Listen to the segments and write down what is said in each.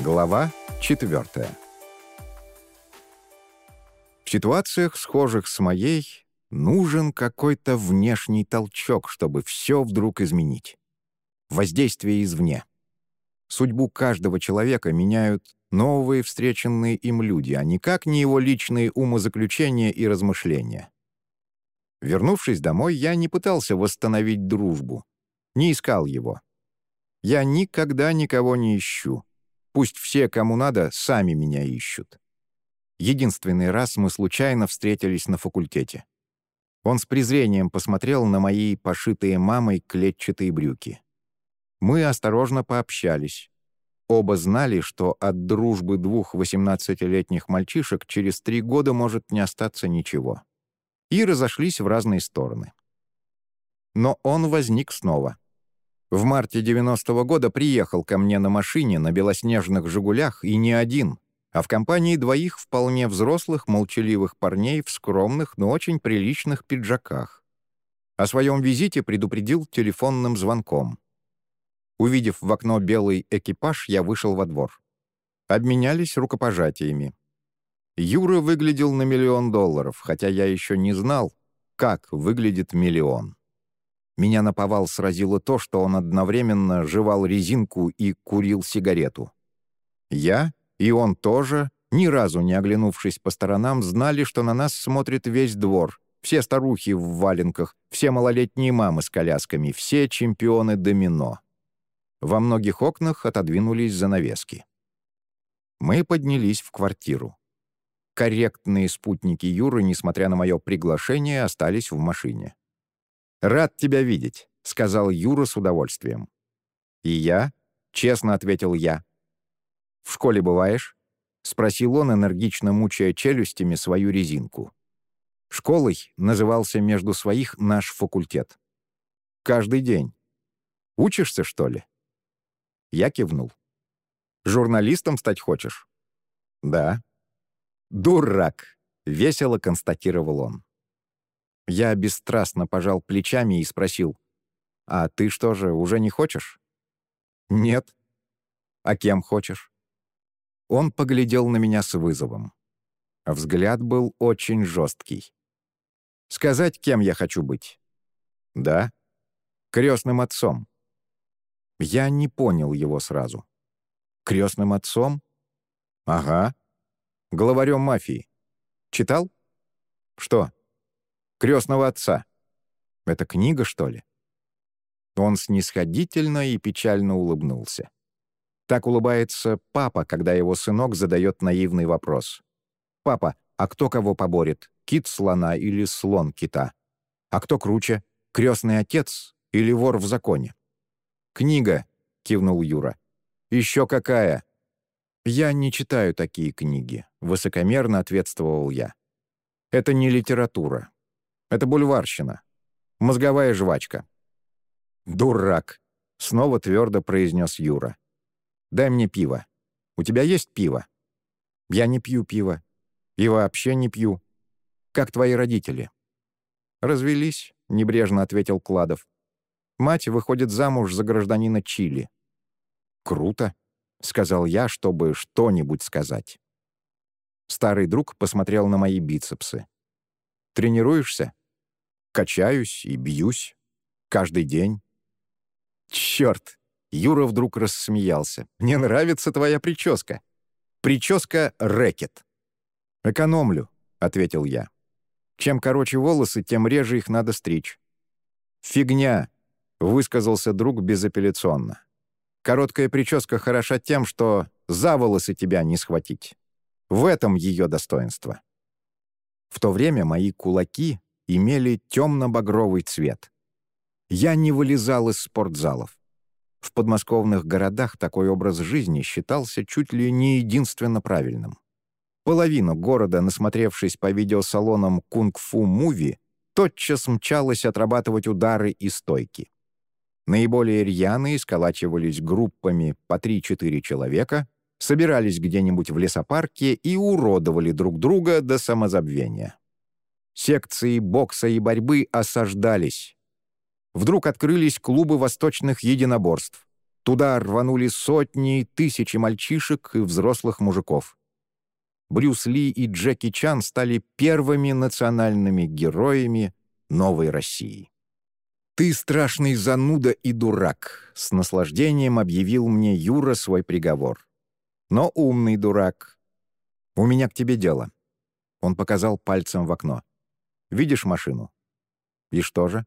Глава 4. В ситуациях, схожих с моей, нужен какой-то внешний толчок, чтобы все вдруг изменить. Воздействие извне. Судьбу каждого человека меняют новые встреченные им люди, а никак не его личные умозаключения и размышления. Вернувшись домой, я не пытался восстановить дружбу, не искал его. Я никогда никого не ищу. Пусть все, кому надо, сами меня ищут. Единственный раз мы случайно встретились на факультете. Он с презрением посмотрел на мои пошитые мамой клетчатые брюки. Мы осторожно пообщались. Оба знали, что от дружбы двух 18-летних мальчишек через три года может не остаться ничего. И разошлись в разные стороны. Но он возник снова — в марте 90-го года приехал ко мне на машине на белоснежных «Жигулях» и не один, а в компании двоих вполне взрослых, молчаливых парней в скромных, но очень приличных пиджаках. О своем визите предупредил телефонным звонком. Увидев в окно белый экипаж, я вышел во двор. Обменялись рукопожатиями. Юра выглядел на миллион долларов, хотя я еще не знал, как выглядит миллион. Меня наповал сразило то, что он одновременно жевал резинку и курил сигарету. Я, и он тоже, ни разу не оглянувшись по сторонам, знали, что на нас смотрит весь двор, все старухи в валенках, все малолетние мамы с колясками, все чемпионы домино. Во многих окнах отодвинулись занавески. Мы поднялись в квартиру. Корректные спутники Юры, несмотря на мое приглашение, остались в машине. «Рад тебя видеть», — сказал Юра с удовольствием. «И я?» — честно ответил я. «В школе бываешь?» — спросил он, энергично мучая челюстями свою резинку. Школой назывался между своих наш факультет. «Каждый день. Учишься, что ли?» Я кивнул. «Журналистом стать хочешь?» «Да». «Дурак!» — весело констатировал он. Я бесстрастно пожал плечами и спросил, «А ты что же, уже не хочешь?» «Нет». «А кем хочешь?» Он поглядел на меня с вызовом. Взгляд был очень жесткий. «Сказать, кем я хочу быть?» «Да». «Крестным отцом». Я не понял его сразу. «Крестным отцом?» «Ага. Главарем мафии. Читал?» «Что?» Крестного отца. Это книга, что ли?» Он снисходительно и печально улыбнулся. Так улыбается папа, когда его сынок задает наивный вопрос. «Папа, а кто кого поборет, кит слона или слон кита? А кто круче, крестный отец или вор в законе?» «Книга», — кивнул Юра. «Еще какая?» «Я не читаю такие книги», — высокомерно ответствовал я. «Это не литература. Это бульварщина. Мозговая жвачка». «Дурак!» — снова твердо произнес Юра. «Дай мне пиво. У тебя есть пиво?» «Я не пью пиво. И вообще не пью. Как твои родители?» «Развелись», — небрежно ответил Кладов. «Мать выходит замуж за гражданина Чили». «Круто», — сказал я, чтобы что-нибудь сказать. Старый друг посмотрел на мои бицепсы. «Тренируешься?» Качаюсь и бьюсь. Каждый день. Черт! Юра вдруг рассмеялся. «Мне нравится твоя прическа. Прическа рэкет». «Экономлю», — ответил я. «Чем короче волосы, тем реже их надо стричь». «Фигня», — высказался друг безапелляционно. «Короткая прическа хороша тем, что за волосы тебя не схватить. В этом ее достоинство». В то время мои кулаки имели темно-багровый цвет. Я не вылезал из спортзалов. В подмосковных городах такой образ жизни считался чуть ли не единственно правильным. Половина города, насмотревшись по видеосалонам кунг-фу муви, тотчас мчалась отрабатывать удары и стойки. Наиболее рьяные сколачивались группами по 3-4 человека, собирались где-нибудь в лесопарке и уродовали друг друга до самозабвения. Секции бокса и борьбы осаждались. Вдруг открылись клубы восточных единоборств. Туда рванули сотни и тысячи мальчишек и взрослых мужиков. Брюс Ли и Джеки Чан стали первыми национальными героями новой России. «Ты страшный зануда и дурак», — с наслаждением объявил мне Юра свой приговор. «Но умный дурак. У меня к тебе дело». Он показал пальцем в окно. «Видишь машину?» «И что же?»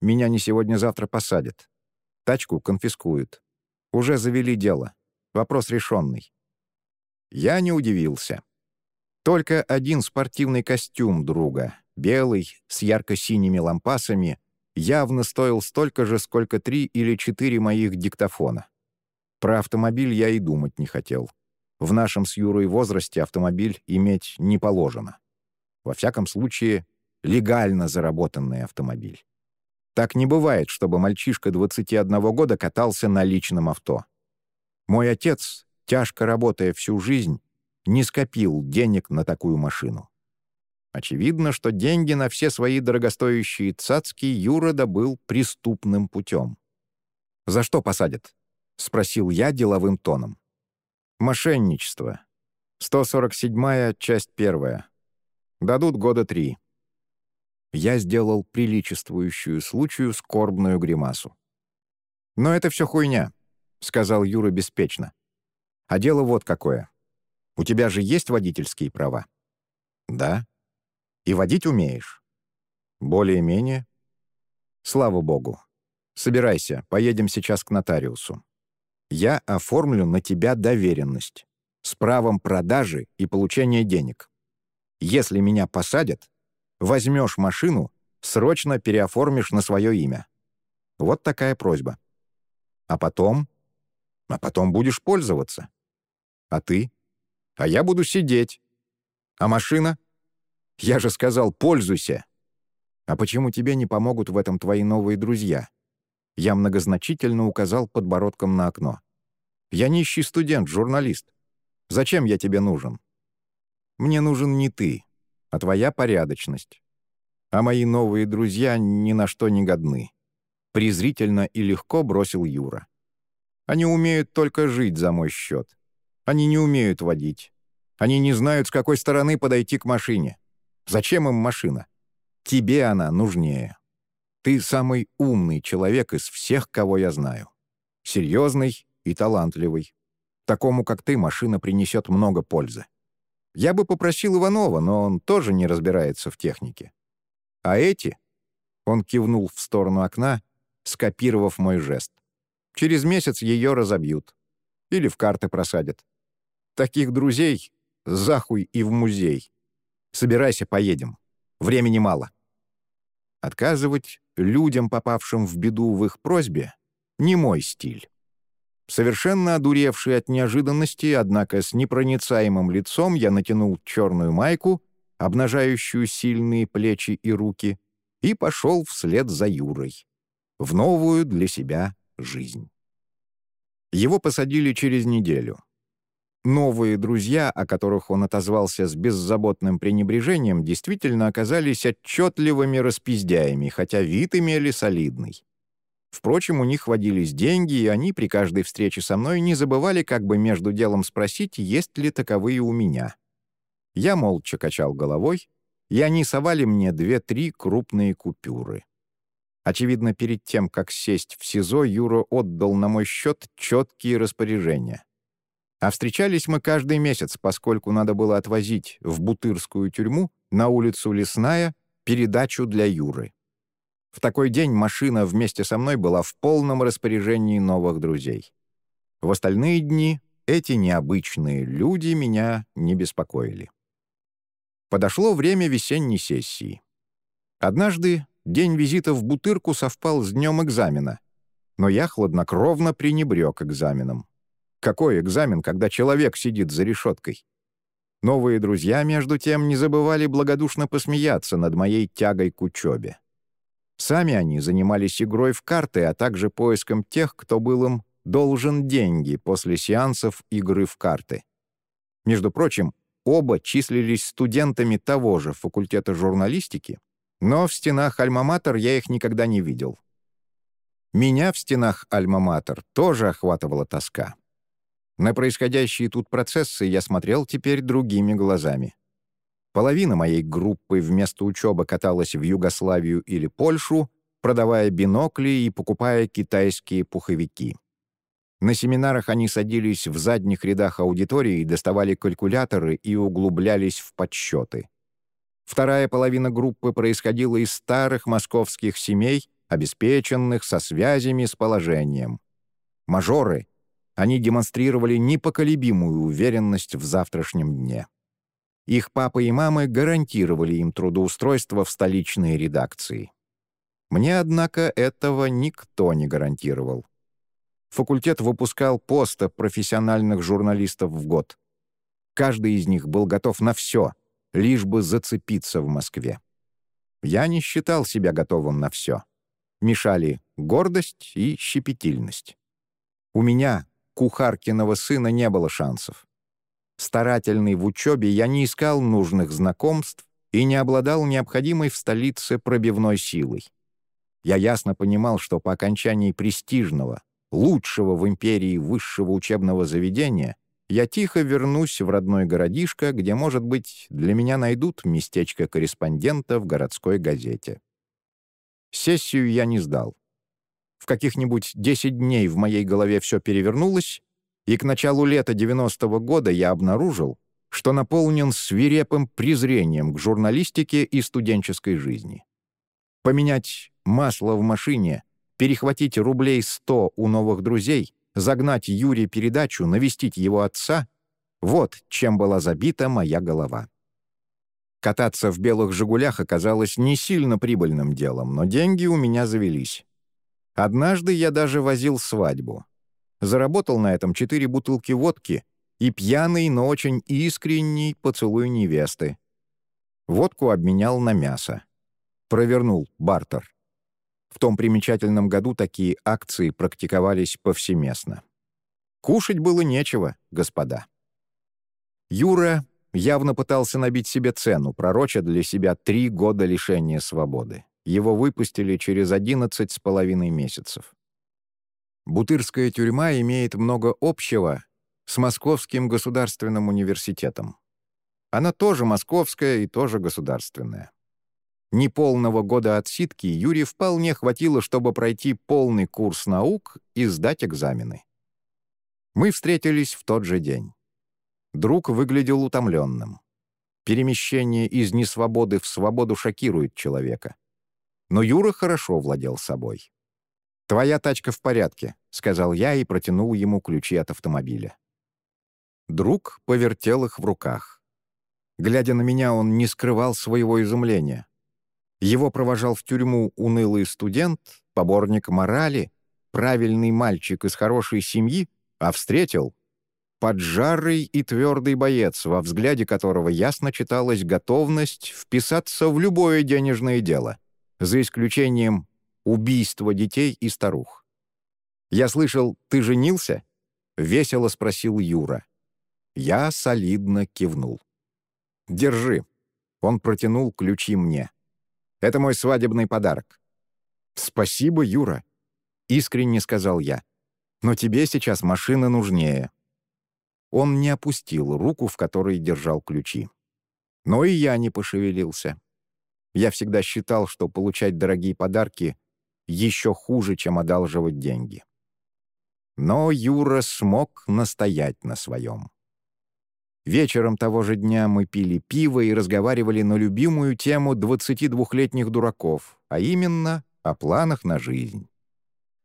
«Меня не сегодня-завтра посадят. Тачку конфискуют. Уже завели дело. Вопрос решенный». Я не удивился. Только один спортивный костюм друга, белый, с ярко-синими лампасами, явно стоил столько же, сколько три или четыре моих диктофона. Про автомобиль я и думать не хотел. В нашем с Юрой возрасте автомобиль иметь не положено. Во всяком случае, легально заработанный автомобиль. Так не бывает, чтобы мальчишка 21 года катался на личном авто. Мой отец, тяжко работая всю жизнь, не скопил денег на такую машину. Очевидно, что деньги на все свои дорогостоящие цацки Юра добыл преступным путем. «За что посадят?» — спросил я деловым тоном. «Мошенничество. 147-я, часть первая. Дадут года три». Я сделал приличествующую случаю скорбную гримасу. «Но это все хуйня», — сказал Юра беспечно. «А дело вот какое. У тебя же есть водительские права?» «Да». «И водить умеешь?» «Более-менее». «Слава богу. Собирайся, поедем сейчас к нотариусу. Я оформлю на тебя доверенность с правом продажи и получения денег. Если меня посадят, возьмешь машину, срочно переоформишь на свое имя. Вот такая просьба. А потом? А потом будешь пользоваться. А ты? А я буду сидеть. А машина? Я же сказал, пользуйся. А почему тебе не помогут в этом твои новые друзья? Я многозначительно указал подбородком на окно. Я нищий студент, журналист. Зачем я тебе нужен? Мне нужен не ты, а твоя порядочность. А мои новые друзья ни на что не годны. Презрительно и легко бросил Юра. Они умеют только жить за мой счет. Они не умеют водить. Они не знают, с какой стороны подойти к машине. Зачем им машина? Тебе она нужнее. Ты самый умный человек из всех, кого я знаю. Серьезный и талантливый. Такому, как ты, машина принесет много пользы. Я бы попросил Иванова, но он тоже не разбирается в технике. А эти...» Он кивнул в сторону окна, скопировав мой жест. «Через месяц ее разобьют. Или в карты просадят. Таких друзей захуй и в музей. Собирайся, поедем. Времени мало». Отказывать людям, попавшим в беду в их просьбе, не мой стиль. Совершенно одуревший от неожиданности, однако с непроницаемым лицом, я натянул черную майку, обнажающую сильные плечи и руки, и пошел вслед за Юрой. В новую для себя жизнь. Его посадили через неделю. Новые друзья, о которых он отозвался с беззаботным пренебрежением, действительно оказались отчетливыми распиздяями, хотя вид имели солидный. Впрочем, у них водились деньги, и они при каждой встрече со мной не забывали как бы между делом спросить, есть ли таковые у меня. Я молча качал головой, и они совали мне две-три крупные купюры. Очевидно, перед тем, как сесть в СИЗО, Юра отдал на мой счет четкие распоряжения. А встречались мы каждый месяц, поскольку надо было отвозить в Бутырскую тюрьму на улицу Лесная передачу для Юры. В такой день машина вместе со мной была в полном распоряжении новых друзей. В остальные дни эти необычные люди меня не беспокоили. Подошло время весенней сессии. Однажды день визита в Бутырку совпал с днем экзамена, но я хладнокровно пренебрег экзаменом. Какой экзамен, когда человек сидит за решеткой? Новые друзья, между тем, не забывали благодушно посмеяться над моей тягой к учебе. Сами они занимались игрой в карты, а также поиском тех, кто был им должен деньги после сеансов игры в карты. Между прочим, оба числились студентами того же факультета журналистики, но в стенах Альма-Матер я их никогда не видел. Меня в стенах Альма-Матер тоже охватывала тоска. На происходящие тут процессы я смотрел теперь другими глазами. Половина моей группы вместо учебы каталась в Югославию или Польшу, продавая бинокли и покупая китайские пуховики. На семинарах они садились в задних рядах аудитории, доставали калькуляторы и углублялись в подсчеты. Вторая половина группы происходила из старых московских семей, обеспеченных со связями с положением. Мажоры, они демонстрировали непоколебимую уверенность в завтрашнем дне. Их папы и мамы гарантировали им трудоустройство в столичной редакции. Мне, однако, этого никто не гарантировал. Факультет выпускал поста профессиональных журналистов в год. Каждый из них был готов на все, лишь бы зацепиться в Москве. Я не считал себя готовым на все мешали гордость и щепетильность. У меня, кухаркиного сына, не было шансов. Старательный в учебе, я не искал нужных знакомств и не обладал необходимой в столице пробивной силой. Я ясно понимал, что по окончании престижного, лучшего в империи высшего учебного заведения я тихо вернусь в родной городишко, где, может быть, для меня найдут местечко корреспондента в городской газете. Сессию я не сдал. В каких-нибудь 10 дней в моей голове все перевернулось, и к началу лета 90-го года я обнаружил, что наполнен свирепым презрением к журналистике и студенческой жизни. Поменять масло в машине, перехватить рублей 100 у новых друзей, загнать Юре передачу, навестить его отца — вот чем была забита моя голова. Кататься в белых «Жигулях» оказалось не сильно прибыльным делом, но деньги у меня завелись. Однажды я даже возил свадьбу. Заработал на этом четыре бутылки водки и пьяный, но очень искренний поцелуй невесты. Водку обменял на мясо. Провернул бартер. В том примечательном году такие акции практиковались повсеместно. Кушать было нечего, господа. Юра явно пытался набить себе цену, пророча для себя три года лишения свободы. Его выпустили через одиннадцать с половиной месяцев. Бутырская тюрьма имеет много общего с Московским государственным университетом. Она тоже московская и тоже государственная. Неполного года отсидки Юрию вполне хватило, чтобы пройти полный курс наук и сдать экзамены. Мы встретились в тот же день. Друг выглядел утомленным. Перемещение из несвободы в свободу шокирует человека. Но Юра хорошо владел собой. «Твоя тачка в порядке», — сказал я и протянул ему ключи от автомобиля. Друг повертел их в руках. Глядя на меня, он не скрывал своего изумления. Его провожал в тюрьму унылый студент, поборник морали, правильный мальчик из хорошей семьи, а встретил поджарый и твердый боец, во взгляде которого ясно читалась готовность вписаться в любое денежное дело, за исключением убийства детей и старух. «Я слышал, ты женился?» — весело спросил Юра. Я солидно кивнул. «Держи». Он протянул ключи мне. «Это мой свадебный подарок». «Спасибо, Юра», — искренне сказал я. «Но тебе сейчас машина нужнее». Он не опустил руку, в которой держал ключи. Но и я не пошевелился. Я всегда считал, что получать дорогие подарки еще хуже, чем одалживать деньги. Но Юра смог настоять на своем. Вечером того же дня мы пили пиво и разговаривали на любимую тему 22-летних дураков, а именно о планах на жизнь.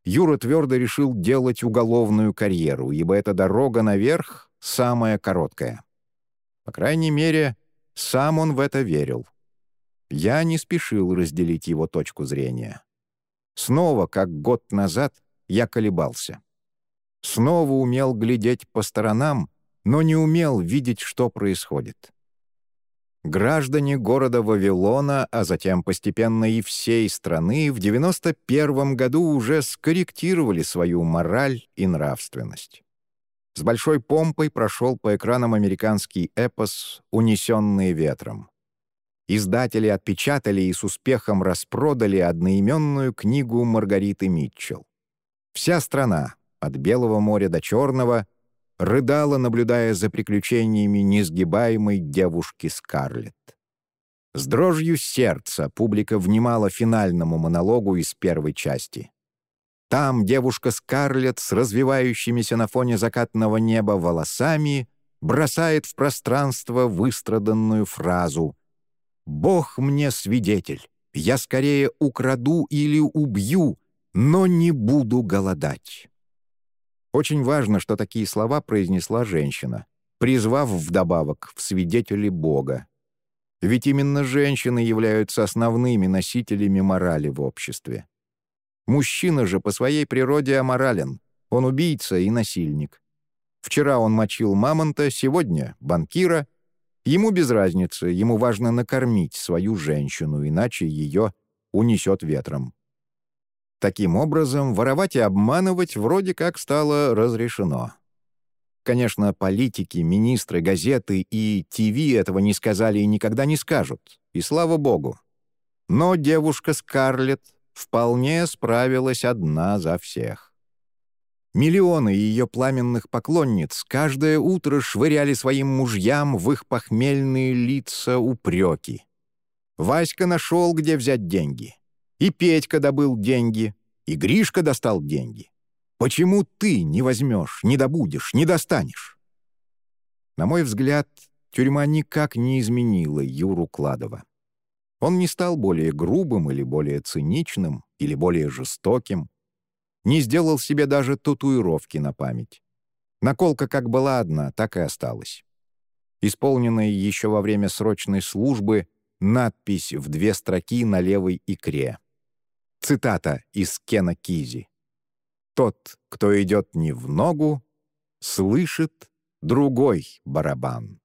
Юра твердо решил делать уголовную карьеру, ибо эта дорога наверх самая короткая. По крайней мере, сам он в это верил. Я не спешил разделить его точку зрения. Снова, как год назад, я колебался. Снова умел глядеть по сторонам, но не умел видеть, что происходит. Граждане города Вавилона, а затем постепенно и всей страны в 91 году уже скорректировали свою мораль и нравственность с большой помпой прошел по экранам американский эпос «Унесенные ветром». Издатели отпечатали и с успехом распродали одноименную книгу Маргариты Митчелл. Вся страна, от Белого моря до Черного, рыдала, наблюдая за приключениями несгибаемой девушки Скарлетт. С дрожью сердца публика внимала финальному монологу из первой части. Там девушка Скарлетт с развивающимися на фоне закатного неба волосами бросает в пространство выстраданную фразу «Бог мне свидетель, я скорее украду или убью, но не буду голодать». Очень важно, что такие слова произнесла женщина, призвав вдобавок в свидетели Бога. Ведь именно женщины являются основными носителями морали в обществе. Мужчина же по своей природе аморален, он убийца и насильник. Вчера он мочил мамонта, сегодня — банкира. Ему без разницы, ему важно накормить свою женщину, иначе ее унесет ветром. Таким образом, воровать и обманывать вроде как стало разрешено. Конечно, политики, министры, газеты и ТВ этого не сказали и никогда не скажут, и слава богу. Но девушка Скарлетт вполне справилась одна за всех. Миллионы ее пламенных поклонниц каждое утро швыряли своим мужьям в их похмельные лица упреки. Васька нашел, где взять деньги. И Петька добыл деньги, и Гришка достал деньги. Почему ты не возьмешь, не добудешь, не достанешь? На мой взгляд, тюрьма никак не изменила Юру Кладова. Он не стал более грубым или более циничным, или более жестоким. Не сделал себе даже татуировки на память. Наколка как была одна, так и осталась. Исполненная еще во время срочной службы надпись в две строки на левой икре. Цитата из Кена Кизи. «Тот, кто идет не в ногу, слышит другой барабан».